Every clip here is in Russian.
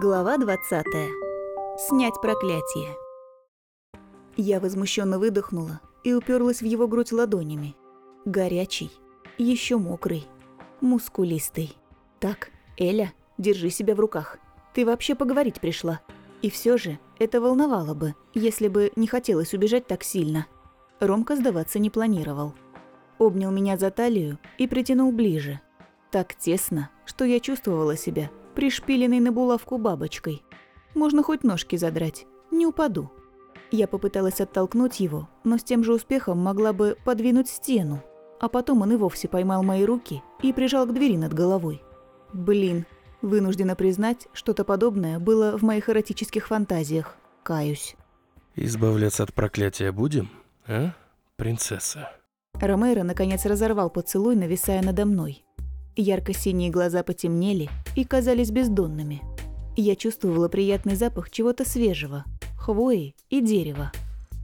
Глава 20. Снять проклятие. Я возмущенно выдохнула и уперлась в его грудь ладонями. Горячий, еще мокрый, мускулистый. Так, Эля, держи себя в руках. Ты вообще поговорить пришла. И все же это волновало бы, если бы не хотелось убежать так сильно. Ромка сдаваться не планировал. Обнял меня за талию и притянул ближе. Так тесно, что я чувствовала себя пришпиленной на булавку бабочкой. Можно хоть ножки задрать, не упаду. Я попыталась оттолкнуть его, но с тем же успехом могла бы подвинуть стену. А потом он и вовсе поймал мои руки и прижал к двери над головой. Блин, вынуждена признать, что-то подобное было в моих эротических фантазиях. Каюсь. Избавляться от проклятия будем, а, принцесса? Ромеро наконец разорвал поцелуй, нависая надо мной. Ярко-синие глаза потемнели и казались бездонными. Я чувствовала приятный запах чего-то свежего, хвои и дерева.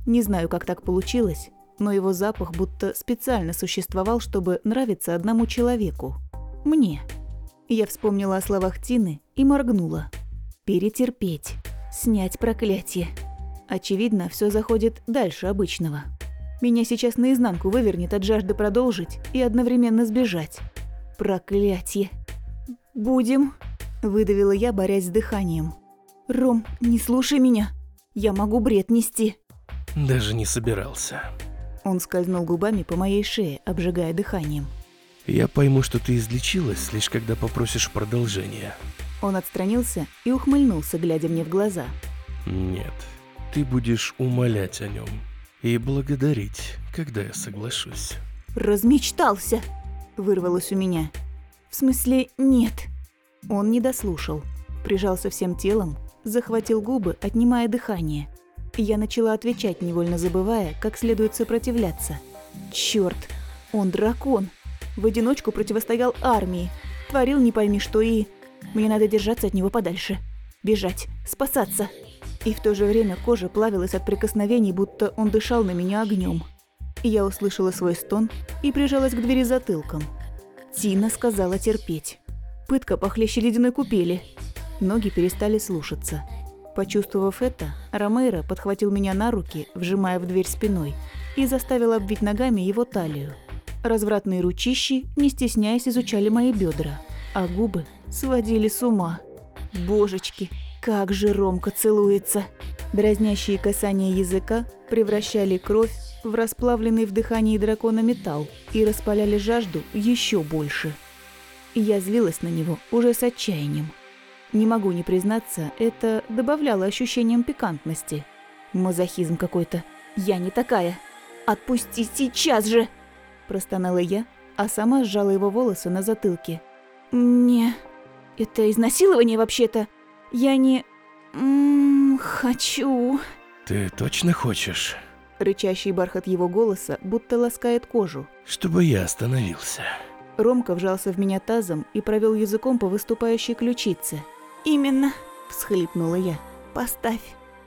Не знаю, как так получилось, но его запах будто специально существовал, чтобы нравиться одному человеку. Мне. Я вспомнила о словах Тины и моргнула. Перетерпеть. Снять проклятие. Очевидно, все заходит дальше обычного. Меня сейчас наизнанку вывернет от жажды продолжить и одновременно сбежать. Проклятие. Будем, выдавила я, борясь с дыханием. Ром, не слушай меня. Я могу бред нести. Даже не собирался. Он скользнул губами по моей шее, обжигая дыханием. Я пойму, что ты излечилась, лишь когда попросишь продолжения. Он отстранился и ухмыльнулся, глядя мне в глаза. Нет, ты будешь умолять о нем и благодарить, когда я соглашусь. Размечтался вырвалось у меня. В смысле, нет. Он не дослушал. Прижался всем телом, захватил губы, отнимая дыхание. Я начала отвечать, невольно забывая, как следует сопротивляться. Черт, он дракон. В одиночку противостоял армии. Творил не пойми что и... Мне надо держаться от него подальше. Бежать, спасаться. И в то же время кожа плавилась от прикосновений, будто он дышал на меня огнем. Я услышала свой стон и прижалась к двери затылком. Тина сказала терпеть. Пытка похлеще ледяной купели. Ноги перестали слушаться. Почувствовав это, Ромейро подхватил меня на руки, вжимая в дверь спиной, и заставил обвить ногами его талию. Развратные ручищи, не стесняясь, изучали мои бедра, а губы сводили с ума. Божечки, как же Ромка целуется! Дразнящие касания языка превращали кровь в расплавленный в дыхании дракона металл и распаляли жажду еще больше. Я злилась на него уже с отчаянием. Не могу не признаться, это добавляло ощущением пикантности. Мазохизм какой-то. Я не такая. Отпусти сейчас же! Простонала я, а сама сжала его волосы на затылке. Мне... Это изнасилование вообще-то. Я не... М -м, хочу... Ты точно хочешь? Рычащий бархат его голоса будто ласкает кожу. Чтобы я остановился. Ромка вжался в меня тазом и провел языком по выступающей ключице. «Именно!» – всхлипнула я. «Поставь.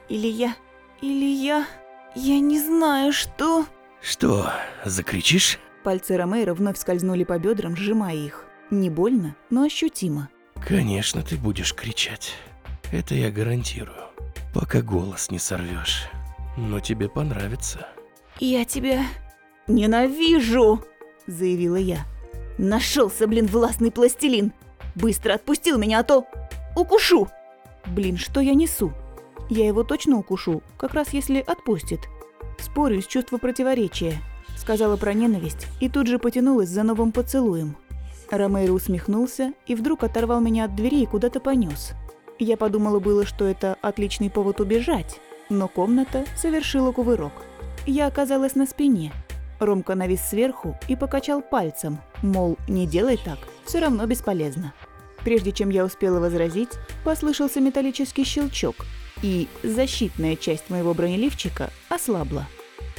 Или я... Или я... Я не знаю, что...» «Что, закричишь?» Пальцы Ромейра вновь скользнули по бедрам, сжимая их. Не больно, но ощутимо. «Конечно, ты будешь кричать. Это я гарантирую. Пока голос не сорвешь но тебе понравится. «Я тебя ненавижу!» – заявила я. Нашелся, блин, властный пластилин! Быстро отпустил меня, а то укушу!» Блин, что я несу? Я его точно укушу, как раз если отпустит. Спорю с чувства противоречия. Сказала про ненависть и тут же потянулась за новым поцелуем. Ромейро усмехнулся и вдруг оторвал меня от двери и куда-то понес. Я подумала было, что это отличный повод убежать, но комната совершила кувырок. Я оказалась на спине. Ромка навис сверху и покачал пальцем, мол, не делай так, все равно бесполезно. Прежде чем я успела возразить, послышался металлический щелчок, и защитная часть моего бронеливчика ослабла.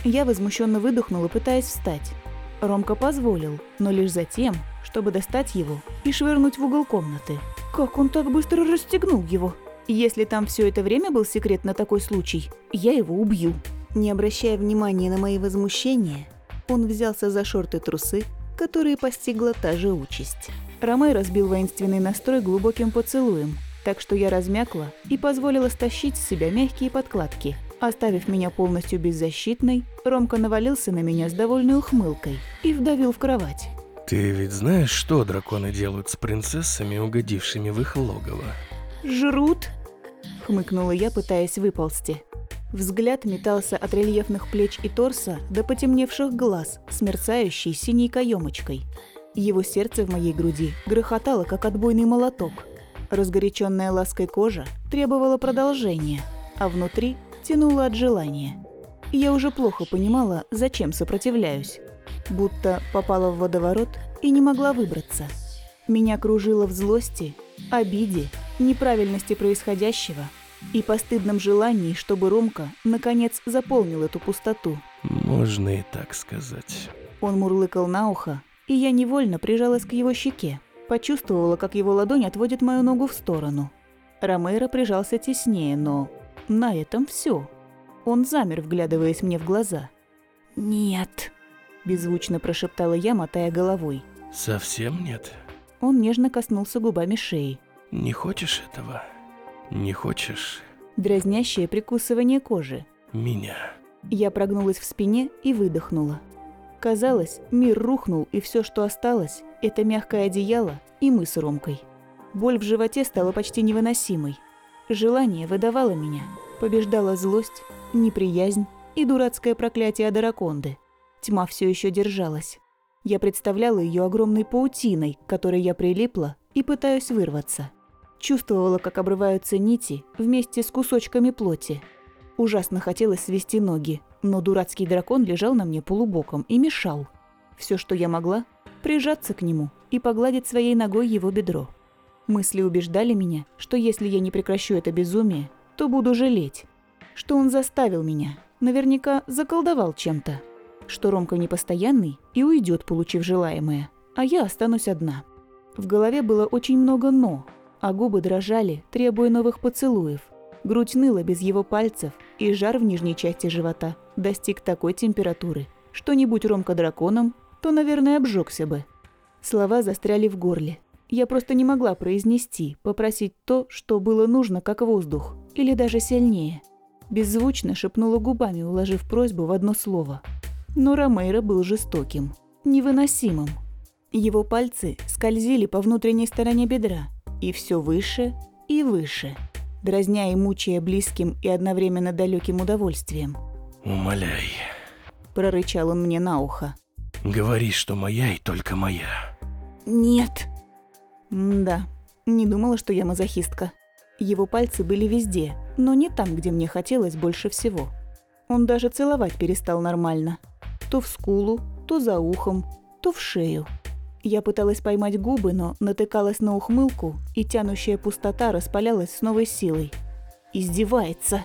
Я возмущенно выдохнула, пытаясь встать. Ромка позволил, но лишь затем, чтобы достать его и швырнуть в угол комнаты. Как он так быстро расстегнул его? Если там все это время был секрет на такой случай, я его убью. Не обращая внимания на мои возмущения, он взялся за шорты-трусы, которые постигла та же участь. Ромей разбил воинственный настрой глубоким поцелуем, Так что я размякла и позволила стащить с себя мягкие подкладки. Оставив меня полностью беззащитной, Ромка навалился на меня с довольной ухмылкой и вдавил в кровать. Ты ведь знаешь, что драконы делают с принцессами, угодившими в их логово? «Жрут?» – хмыкнула я, пытаясь выползти. Взгляд метался от рельефных плеч и торса до потемневших глаз с мерцающей синей каемочкой. Его сердце в моей груди грохотало, как отбойный молоток. Разгоряченная лаской кожа требовала продолжения, а внутри тянуло от желания. Я уже плохо понимала, зачем сопротивляюсь. Будто попала в водоворот и не могла выбраться. Меня кружило в злости, обиде, неправильности происходящего и постыдном желании, чтобы Ромка наконец заполнил эту пустоту. Можно и так сказать. Он мурлыкал на ухо, и я невольно прижалась к его щеке. Почувствовала, как его ладонь отводит мою ногу в сторону. Ромейро прижался теснее, но на этом все. Он замер, вглядываясь мне в глаза. «Нет», – беззвучно прошептала я, мотая головой. Совсем нет? Он нежно коснулся губами шеи. Не хочешь этого? Не хочешь Дразнящее прикусывание кожи. меня? Я прогнулась в спине и выдохнула. Казалось, мир рухнул, и все, что осталось, это мягкое одеяло и мы с Ромкой. Боль в животе стала почти невыносимой. Желание выдавало меня, побеждала злость, неприязнь и дурацкое проклятие Адараконды. Тьма все еще держалась. Я представляла ее огромной паутиной, которой я прилипла и пытаюсь вырваться. Чувствовала, как обрываются нити вместе с кусочками плоти. Ужасно хотелось свести ноги, но дурацкий дракон лежал на мне полубоком и мешал. Все, что я могла, прижаться к нему и погладить своей ногой его бедро. Мысли убеждали меня, что если я не прекращу это безумие, то буду жалеть. Что он заставил меня, наверняка заколдовал чем-то. Что Ромка непостоянный и уйдет, получив желаемое, а я останусь одна. В голове было очень много «но», а губы дрожали, требуя новых поцелуев. Грудь ныла без его пальцев, и жар в нижней части живота достиг такой температуры, что не будь Ромка драконом, то, наверное, обжегся бы. Слова застряли в горле. Я просто не могла произнести, попросить то, что было нужно, как воздух, или даже сильнее. Беззвучно шепнула губами, уложив просьбу в одно слово. Но Ромейро был жестоким, невыносимым. Его пальцы скользили по внутренней стороне бедра, и все выше и выше, дразня и мучая близким и одновременно далеким удовольствием. Умоляй. Прорычал он мне на ухо. Говори, что моя и только моя. «Нет». Да, не думала, что я мазохистка. Его пальцы были везде, но не там, где мне хотелось больше всего. Он даже целовать перестал нормально. То в скулу, то за ухом, то в шею. Я пыталась поймать губы, но натыкалась на ухмылку, и тянущая пустота распалялась с новой силой. Издевается.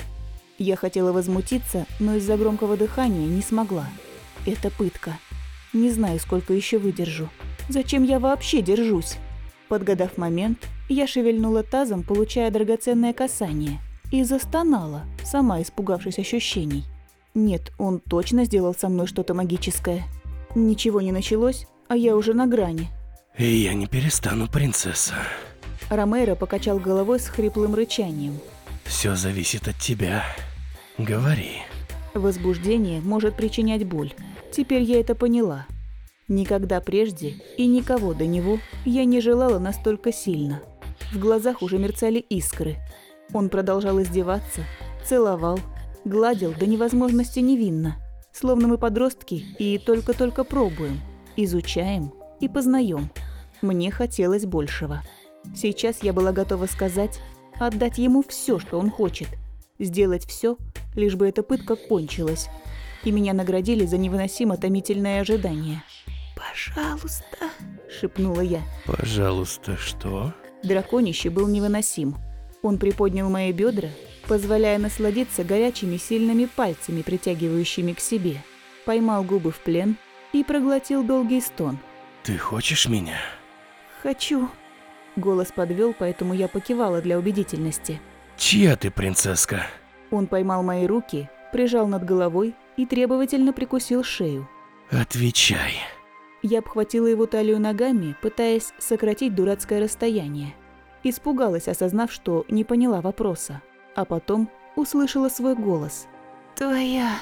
Я хотела возмутиться, но из-за громкого дыхания не смогла. Это пытка. Не знаю, сколько еще выдержу. Зачем я вообще держусь? Подгадав момент, я шевельнула тазом, получая драгоценное касание, и застонала, сама испугавшись ощущений. Нет, он точно сделал со мной что-то магическое. Ничего не началось, а я уже на грани. И я не перестану, принцесса. Ромеро покачал головой с хриплым рычанием. Все зависит от тебя. Говори. Возбуждение может причинять боль. Теперь я это поняла. Никогда прежде и никого до него я не желала настолько сильно. В глазах уже мерцали искры. Он продолжал издеваться, целовал, гладил до невозможности невинно. Словно мы подростки и только-только пробуем, изучаем и познаем. Мне хотелось большего. Сейчас я была готова сказать, отдать ему все, что он хочет. Сделать все, лишь бы эта пытка кончилась. И меня наградили за невыносимо томительное ожидание. «Пожалуйста», – шепнула я. Пожалуйста, что? Драконище был невыносим. Он приподнял мои бедра, позволяя насладиться горячими сильными пальцами, притягивающими к себе. Поймал губы в плен и проглотил долгий стон. Ты хочешь меня? «Хочу». Голос подвел, поэтому я покивала для убедительности. Чья ты принцесска? Он поймал мои руки, прижал над головой и требовательно прикусил шею. Отвечай. Я обхватила его талию ногами, пытаясь сократить дурацкое расстояние. Испугалась, осознав, что не поняла вопроса. А потом услышала свой голос. «Твоя...»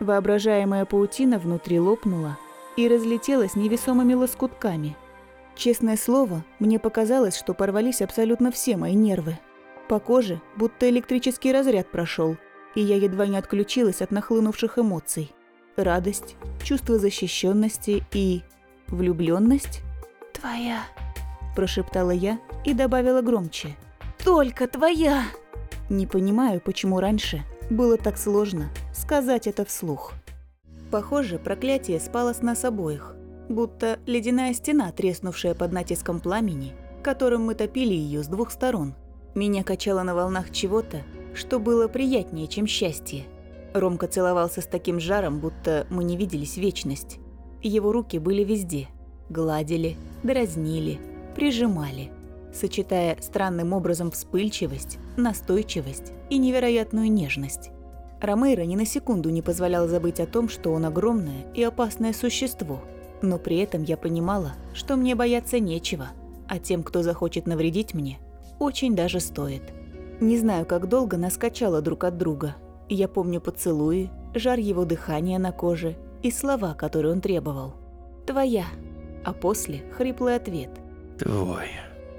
Воображаемая паутина внутри лопнула и разлетелась невесомыми лоскутками. Честное слово, мне показалось, что порвались абсолютно все мои нервы. По коже будто электрический разряд прошел, и я едва не отключилась от нахлынувших эмоций. Радость, чувство защищенности и... влюбленность. «Твоя...» – прошептала я и добавила громче. «Только твоя!» Не понимаю, почему раньше было так сложно сказать это вслух. Похоже, проклятие спало с нас обоих, будто ледяная стена, треснувшая под натиском пламени, которым мы топили ее с двух сторон. Меня качало на волнах чего-то, что было приятнее, чем счастье. Ромка целовался с таким жаром, будто мы не виделись вечность. Его руки были везде. Гладили, дразнили, прижимали, сочетая странным образом вспыльчивость, настойчивость и невероятную нежность. Ромейро ни на секунду не позволял забыть о том, что он огромное и опасное существо, но при этом я понимала, что мне бояться нечего, а тем, кто захочет навредить мне, очень даже стоит. Не знаю, как долго нас качало друг от друга. Я помню поцелуи, жар его дыхания на коже и слова, которые он требовал. «Твоя». А после хриплый ответ. Твой.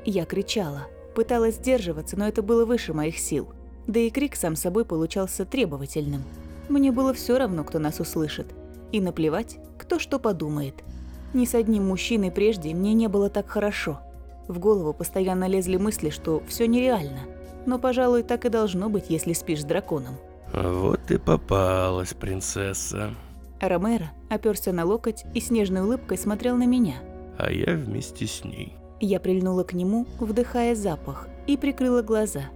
Я кричала. Пыталась сдерживаться, но это было выше моих сил. Да и крик сам собой получался требовательным. Мне было все равно, кто нас услышит. И наплевать, кто что подумает. Ни с одним мужчиной прежде мне не было так хорошо. В голову постоянно лезли мысли, что все нереально. Но, пожалуй, так и должно быть, если спишь с драконом. Вот и попалась принцесса. Ромеро оперся на локоть и с нежной улыбкой смотрел на меня. А я вместе с ней. Я прильнула к нему, вдыхая запах, и прикрыла глаза.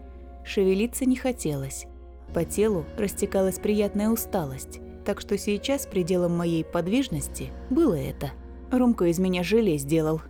Шевелиться не хотелось. По телу растекалась приятная усталость, так что сейчас пределом моей подвижности было это. Ромка из меня желе сделал.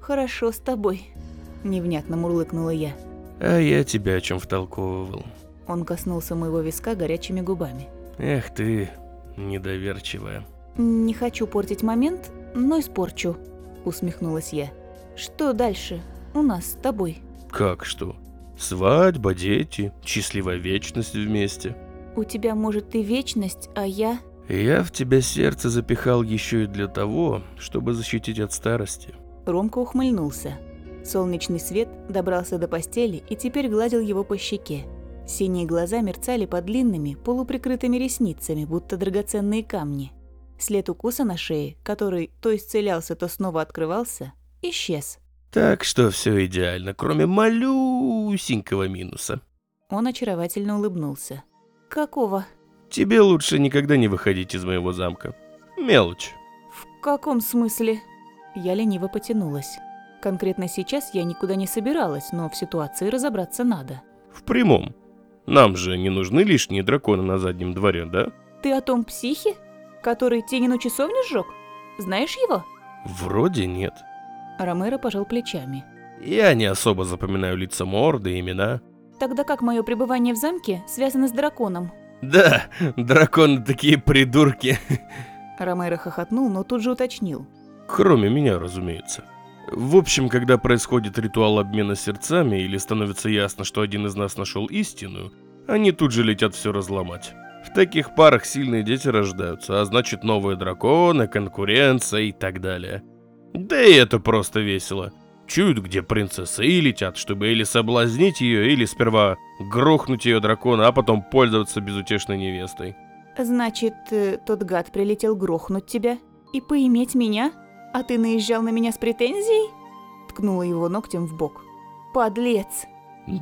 «Хорошо с тобой», – невнятно мурлыкнула я. А я тебя о чем втолковывал. Он коснулся моего виска горячими губами. Эх ты, недоверчивая. «Не хочу портить момент, но испорчу», – усмехнулась я. «Что дальше у нас с тобой?» Как что? Свадьба, дети, счастливая вечность вместе. «У тебя, может, и вечность, а я...» Я в тебя сердце запихал еще и для того, чтобы защитить от старости. Ромка ухмыльнулся. Солнечный свет добрался до постели и теперь гладил его по щеке. Синие глаза мерцали под длинными, полуприкрытыми ресницами, будто драгоценные камни. След укуса на шее, который то исцелялся, то снова открывался, исчез. Так что все идеально, кроме малюсенького минуса. Он очаровательно улыбнулся. «Какого?» Тебе лучше никогда не выходить из моего замка. Мелочь. «В каком смысле?» Я лениво потянулась. Конкретно сейчас я никуда не собиралась, но в ситуации разобраться надо. В прямом. Нам же не нужны лишние драконы на заднем дворе, да? Ты о том психе, который Тенину часовню сжег? Знаешь его? Вроде нет. Ромеро пожал плечами. Я не особо запоминаю лица морды, имена. Тогда как мое пребывание в замке связано с драконом? Да, драконы такие придурки. Ромеро хохотнул, но тут же уточнил. Кроме меня, разумеется. В общем, когда происходит ритуал обмена сердцами или становится ясно, что один из нас нашел истину, они тут же летят все разломать. В таких парах сильные дети рождаются, а значит новые драконы, конкуренция и так далее. Да и это просто весело. Чуют, где принцесса, и летят, чтобы или соблазнить ее, или сперва грохнуть ее дракона, а потом пользоваться безутешной невестой. Значит, э, тот гад прилетел грохнуть тебя и поиметь меня? А ты наезжал на меня с претензией? Ткнула его ногтем в бок. Подлец.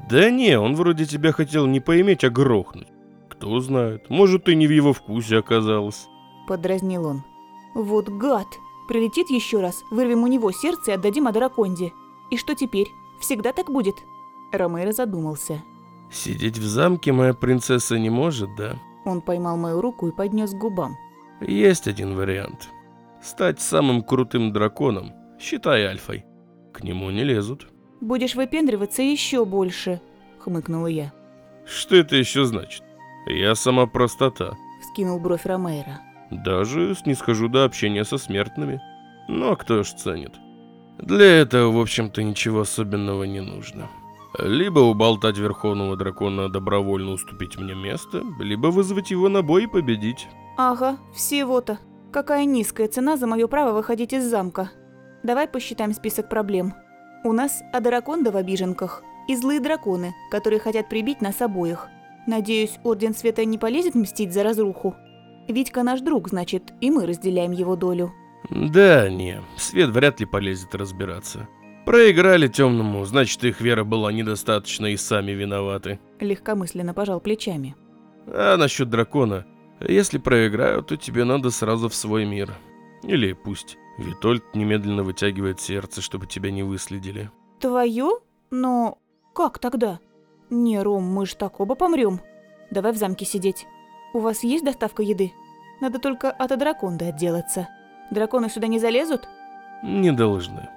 Да не, он вроде тебя хотел не поиметь, а грохнуть. Кто знает, может ты не в его вкусе оказалась. Подразнил он. Вот гад. Прилетит еще раз, вырвем у него сердце и отдадим Адараконде. И что теперь? Всегда так будет? Ромеро задумался. Сидеть в замке моя принцесса не может, да? Он поймал мою руку и поднес к губам. Есть один вариант. Стать самым крутым драконом, считай альфой. К нему не лезут. Будешь выпендриваться еще больше, хмыкнула я. Что это еще значит? Я сама простота. Вскинул бровь Ромейра. Даже снисхожу до общения со смертными. Но кто ж ценит? Для этого, в общем-то, ничего особенного не нужно. Либо уболтать Верховного Дракона добровольно уступить мне место, либо вызвать его на бой и победить. Ага, всего-то. Какая низкая цена за мое право выходить из замка. Давай посчитаем список проблем. У нас Адараконда в обиженках и злые драконы, которые хотят прибить нас обоих. Надеюсь, Орден Света не полезет мстить за разруху. Витька наш друг, значит, и мы разделяем его долю. Да, не, Свет вряд ли полезет разбираться. Проиграли темному, значит их вера была недостаточна и сами виноваты. Легкомысленно пожал плечами. А насчет дракона, если проиграю, то тебе надо сразу в свой мир. Или пусть Витольд немедленно вытягивает сердце, чтобы тебя не выследили. Твое? Но как тогда? Не, Ром, мы ж так оба помрем. Давай в замке сидеть. У вас есть доставка еды? Надо только от Адраконды отделаться. Драконы сюда не залезут? Не должны.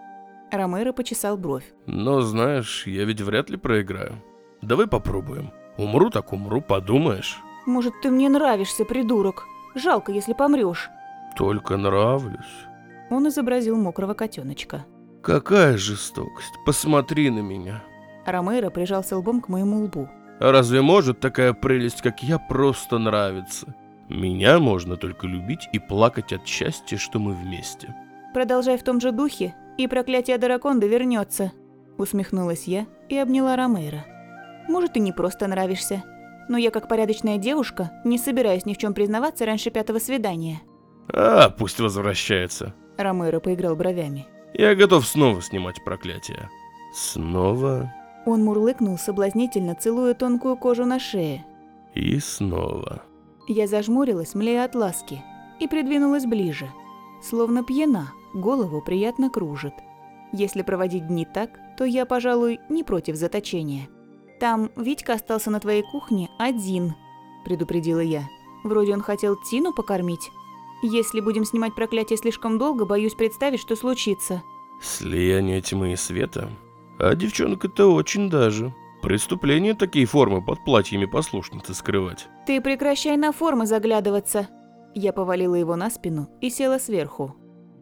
Ромеро почесал бровь. Но знаешь, я ведь вряд ли проиграю. Давай попробуем. Умру так умру, подумаешь. Может, ты мне нравишься, придурок? Жалко, если помрешь. Только нравлюсь. Он изобразил мокрого котеночка. Какая жестокость, посмотри на меня. Ромеро прижался лбом к моему лбу. Разве может такая прелесть, как я, просто нравиться? Меня можно только любить и плакать от счастья, что мы вместе. Продолжай в том же духе, и проклятие Драконда вернется. Усмехнулась я и обняла Ромеро. Может, ты не просто нравишься, но я, как порядочная девушка, не собираюсь ни в чем признаваться раньше пятого свидания. А, пусть возвращается. Ромеро поиграл бровями. Я готов снова снимать проклятие. Снова Он мурлыкнул соблазнительно, целуя тонкую кожу на шее. и снова. Я зажмурилась, млея от ласки, и придвинулась ближе. Словно пьяна, голову приятно кружит. Если проводить дни так, то я, пожалуй, не против заточения. Там Витька остался на твоей кухне один, предупредила я. Вроде он хотел Тину покормить. Если будем снимать проклятие слишком долго, боюсь представить, что случится. Слияние тьмы и света? А девчонка-то очень даже. Преступление такие формы под платьями послушницы скрывать. Ты прекращай на формы заглядываться. Я повалила его на спину и села сверху.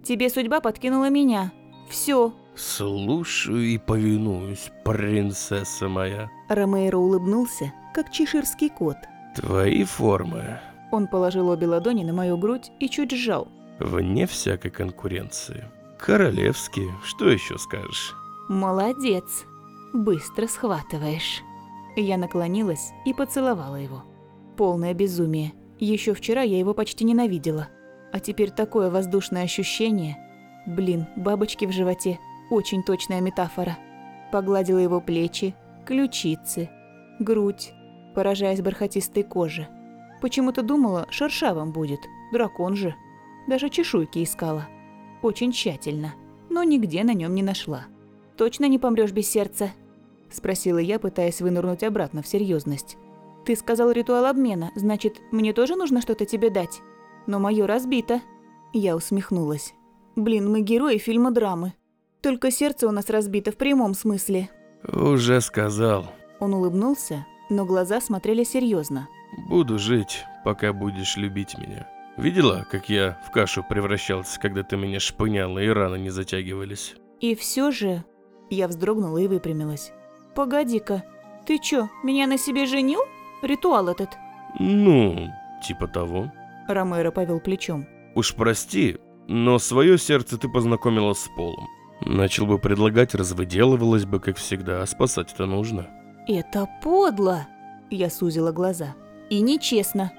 Тебе судьба подкинула меня. Все. Слушаю и повинуюсь, принцесса моя. Ромейро улыбнулся, как чеширский кот. Твои формы, Он положил обе ладони на мою грудь и чуть сжал. вне всякой конкуренции. Королевские, что еще скажешь? Молодец. Быстро схватываешь. Я наклонилась и поцеловала его. Полное безумие. Еще вчера я его почти ненавидела. А теперь такое воздушное ощущение. Блин, бабочки в животе. Очень точная метафора. Погладила его плечи, ключицы, грудь, поражаясь бархатистой коже. Почему-то думала, шершавым будет, дракон же. Даже чешуйки искала. Очень тщательно, но нигде на нем не нашла. «Точно не помрешь без сердца?» – спросила я, пытаясь вынырнуть обратно в серьезность. «Ты сказал ритуал обмена, значит, мне тоже нужно что-то тебе дать? Но мое разбито». Я усмехнулась. «Блин, мы герои фильма драмы. Только сердце у нас разбито в прямом смысле». Уже сказал. Он улыбнулся, но глаза смотрели серьезно. Буду жить, пока будешь любить меня. Видела, как я в кашу превращался, когда ты меня шпыняла и раны не затягивались? И все же... Я вздрогнула и выпрямилась. «Погоди-ка, ты чё, меня на себе женил? Ритуал этот?» Ну, типа того. Ромеро повел плечом. Уж прости, но свое сердце ты познакомила с полом. Начал бы предлагать, развыделывалась бы, как всегда, а спасать-то нужно. «Это подло!» Я сузила глаза. «И нечестно.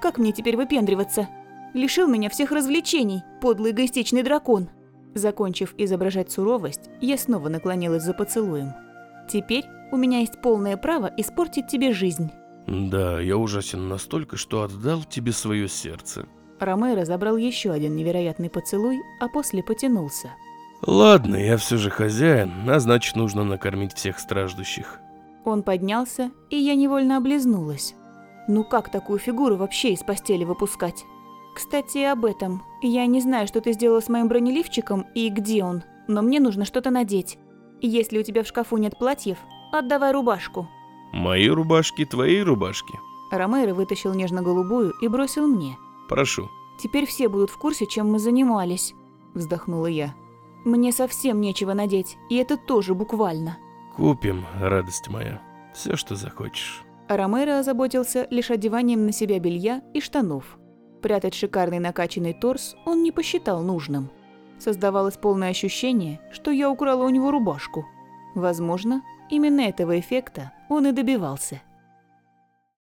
Как мне теперь выпендриваться? Лишил меня всех развлечений, подлый эгоистичный дракон!» Закончив изображать суровость, я снова наклонилась за поцелуем. «Теперь у меня есть полное право испортить тебе жизнь». Да, я ужасен настолько, что отдал тебе свое сердце. Ромеро забрал еще один невероятный поцелуй, а после потянулся. Ладно, я все же хозяин, а значит нужно накормить всех страждущих. Он поднялся, и я невольно облизнулась. Ну как такую фигуру вообще из постели выпускать? Кстати, об этом. Я не знаю, что ты сделала с моим бронеливчиком и где он, но мне нужно что-то надеть. Если у тебя в шкафу нет платьев, отдавай рубашку. Мои рубашки, твои рубашки. Ромеро вытащил нежно-голубую и бросил мне. Прошу. Теперь все будут в курсе, чем мы занимались, вздохнула я. Мне совсем нечего надеть, и это тоже буквально. Купим, радость моя, все, что захочешь. Ромеро озаботился лишь одеванием на себя белья и штанов. Прятать шикарный накачанный торс он не посчитал нужным. Создавалось полное ощущение, что я украла у него рубашку. Возможно, именно этого эффекта он и добивался.